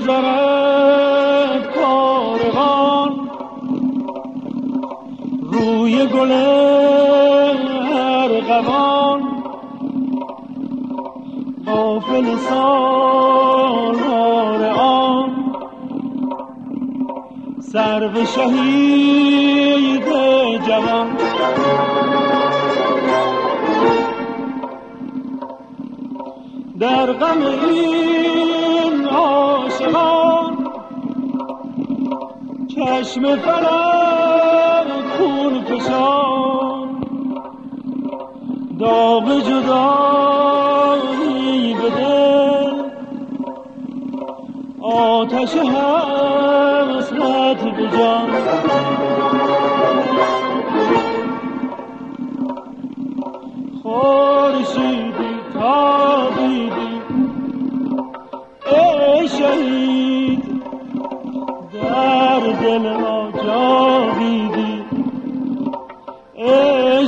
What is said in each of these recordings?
میگذرد کاروان روی گل ارغوان. قافل سالار آن. سرو شهید جوان. در غم این عاشقان. چشم فلک خون فشان. داغ جدایی به دل. آتش حسرت به جان.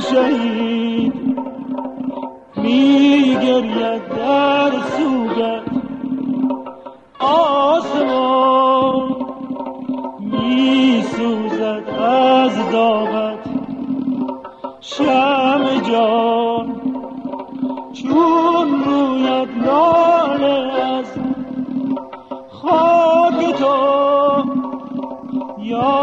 شهید میگرید در سوگت آسمان میسوزد از داغت شم جان چون رویت لاله از خاک تو یادارم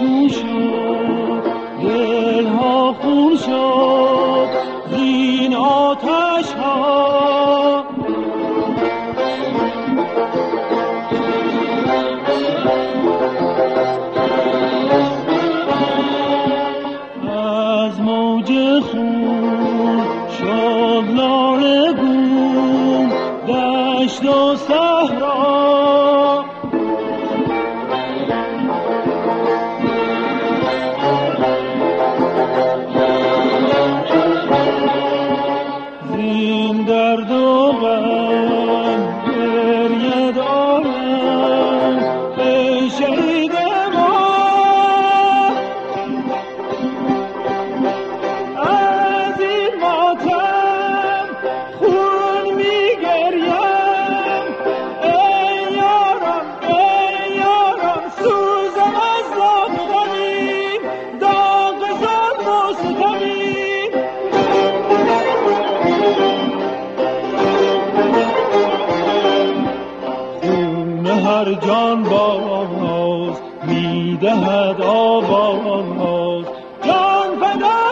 چون شد دلها خون شد زین آتش ها از موج خون شد لاله گون دشت و صحرا. جان باز میدهد آواز جان فدای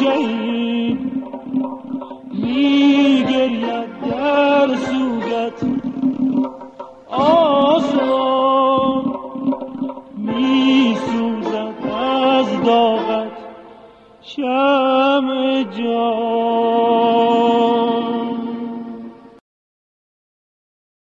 yeah